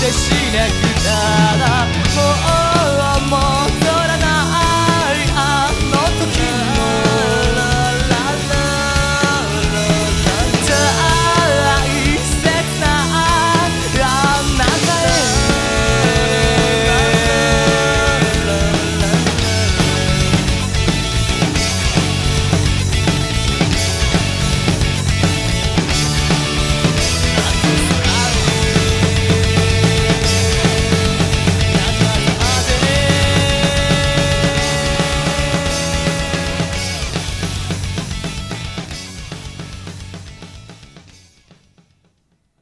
てしなくたらもう